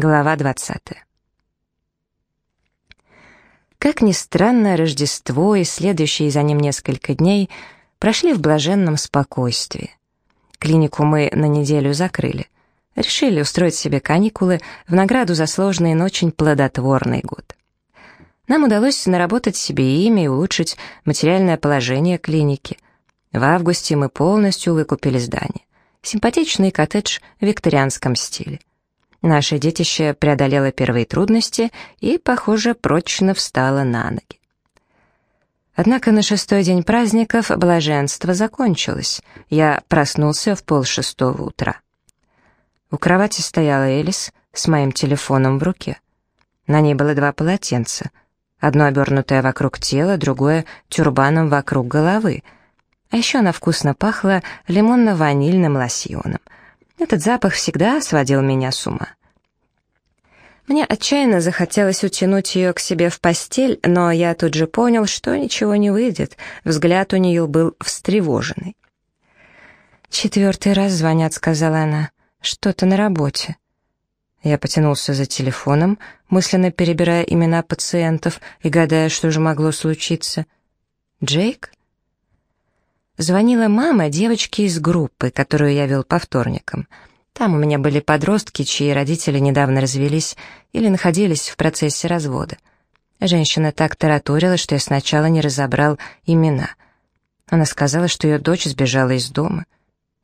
Глава 20. Как ни странно, Рождество и следующие за ним несколько дней прошли в блаженном спокойствии. Клинику мы на неделю закрыли. Решили устроить себе каникулы в награду за сложный, но очень плодотворный год. Нам удалось наработать себе имя и улучшить материальное положение клиники. В августе мы полностью выкупили здание. Симпатичный коттедж в викторианском стиле. Наше детище преодолело первые трудности и, похоже, прочно встало на ноги. Однако на шестой день праздников блаженство закончилось. Я проснулся в полшестого утра. У кровати стояла Элис с моим телефоном в руке. На ней было два полотенца. Одно обернутое вокруг тела, другое тюрбаном вокруг головы. А еще она вкусно пахла лимонно-ванильным лосьоном — этот запах всегда сводил меня с ума. Мне отчаянно захотелось утянуть ее к себе в постель, но я тут же понял, что ничего не выйдет. Взгляд у нее был встревоженный. «Четвертый раз звонят», — сказала она. «Что-то на работе». Я потянулся за телефоном, мысленно перебирая имена пациентов и гадая, что же могло случиться. «Джейк?» Звонила мама девочки из группы, которую я вел по вторникам. Там у меня были подростки, чьи родители недавно развелись или находились в процессе развода. Женщина так тараторила, что я сначала не разобрал имена. Она сказала, что ее дочь сбежала из дома.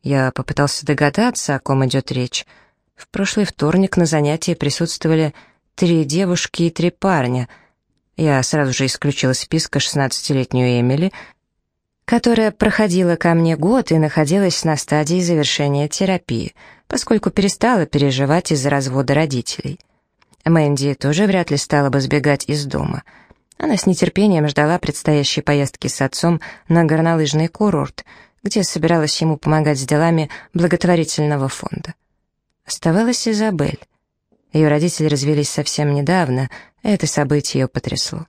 Я попытался догадаться, о ком идет речь. В прошлый вторник на занятии присутствовали три девушки и три парня. Я сразу же исключил из списка шестнадцатилетнюю Эмили, которая проходила ко мне год и находилась на стадии завершения терапии, поскольку перестала переживать из-за развода родителей. Мэнди тоже вряд ли стала бы сбегать из дома. Она с нетерпением ждала предстоящей поездки с отцом на горнолыжный курорт, где собиралась ему помогать с делами благотворительного фонда. Оставалась Изабель. Ее родители развелись совсем недавно, это событие ее потрясло.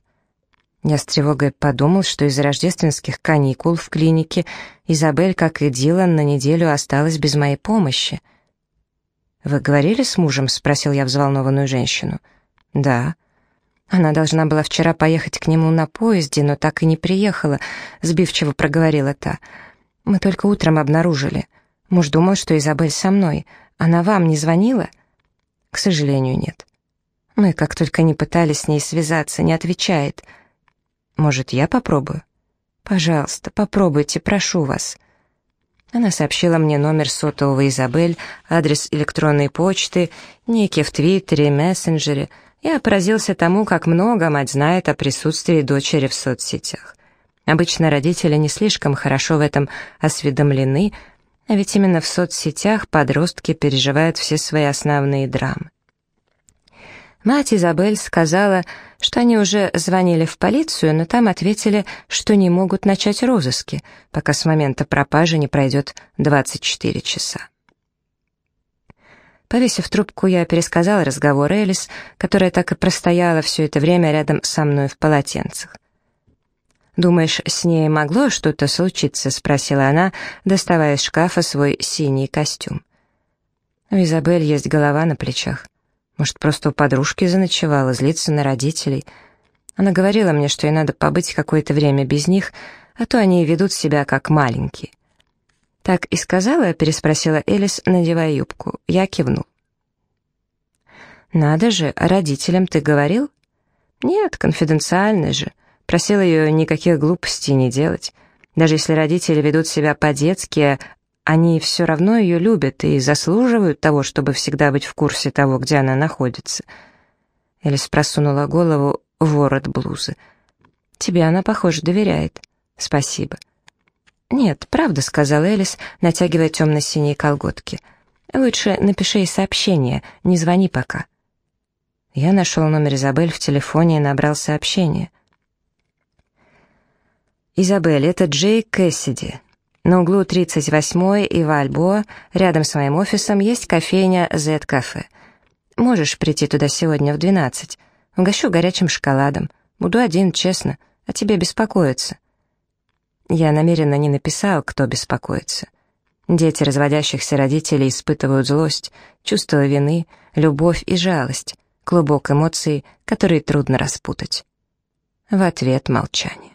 Я с тревогой подумал, что из-за рождественских каникул в клинике Изабель, как и Дилан, на неделю осталась без моей помощи. «Вы говорили с мужем?» — спросил я взволнованную женщину. «Да». Она должна была вчера поехать к нему на поезде, но так и не приехала, сбивчиво проговорила та. «Мы только утром обнаружили. Муж думал, что Изабель со мной. Она вам не звонила?» «К сожалению, нет». Мы как только не пытались с ней связаться, не отвечает — может, я попробую? Пожалуйста, попробуйте, прошу вас. Она сообщила мне номер сотового Изабель, адрес электронной почты, ники в Твиттере, мессенджере. Я поразился тому, как много мать знает о присутствии дочери в соцсетях. Обычно родители не слишком хорошо в этом осведомлены, а ведь именно в соцсетях подростки переживают все свои основные драмы. Мать Изабель сказала, что они уже звонили в полицию, но там ответили, что не могут начать розыски, пока с момента пропажи не пройдет 24 часа. Повесив трубку, я пересказала разговор Элис, которая так и простояла все это время рядом со мной в полотенцах. «Думаешь, с ней могло что-то случиться?» — спросила она, доставая из шкафа свой синий костюм. У Изабель есть голова на плечах. Может, просто у подружки заночевала, злиться на родителей. Она говорила мне, что ей надо побыть какое-то время без них, а то они ведут себя как маленькие. «Так и сказала?» — переспросила Элис, надевая юбку. Я кивнул. «Надо же, родителям ты говорил?» «Нет, конфиденциально же. Просила ее никаких глупостей не делать. Даже если родители ведут себя по-детски, они все равно ее любят и заслуживают того, чтобы всегда быть в курсе того, где она находится. Элис просунула голову в ворот блузы. «Тебе она, похоже, доверяет. Спасибо». «Нет, правда», — сказала Элис, натягивая темно-синие колготки. «Лучше напиши ей сообщение, не звони пока». Я нашел номер Изабель в телефоне и набрал сообщение. «Изабель, это Джей Кэссиди. На углу 38-й и Вальбоа, рядом с моим офисом, есть кофейня Z-кафе. Можешь прийти туда сегодня в 12. Угощу горячим шоколадом. Буду один, честно. А тебе беспокоиться. Я намеренно не написал, кто беспокоится. Дети разводящихся родителей испытывают злость, чувство вины, любовь и жалость, клубок эмоций, которые трудно распутать. В ответ молчание.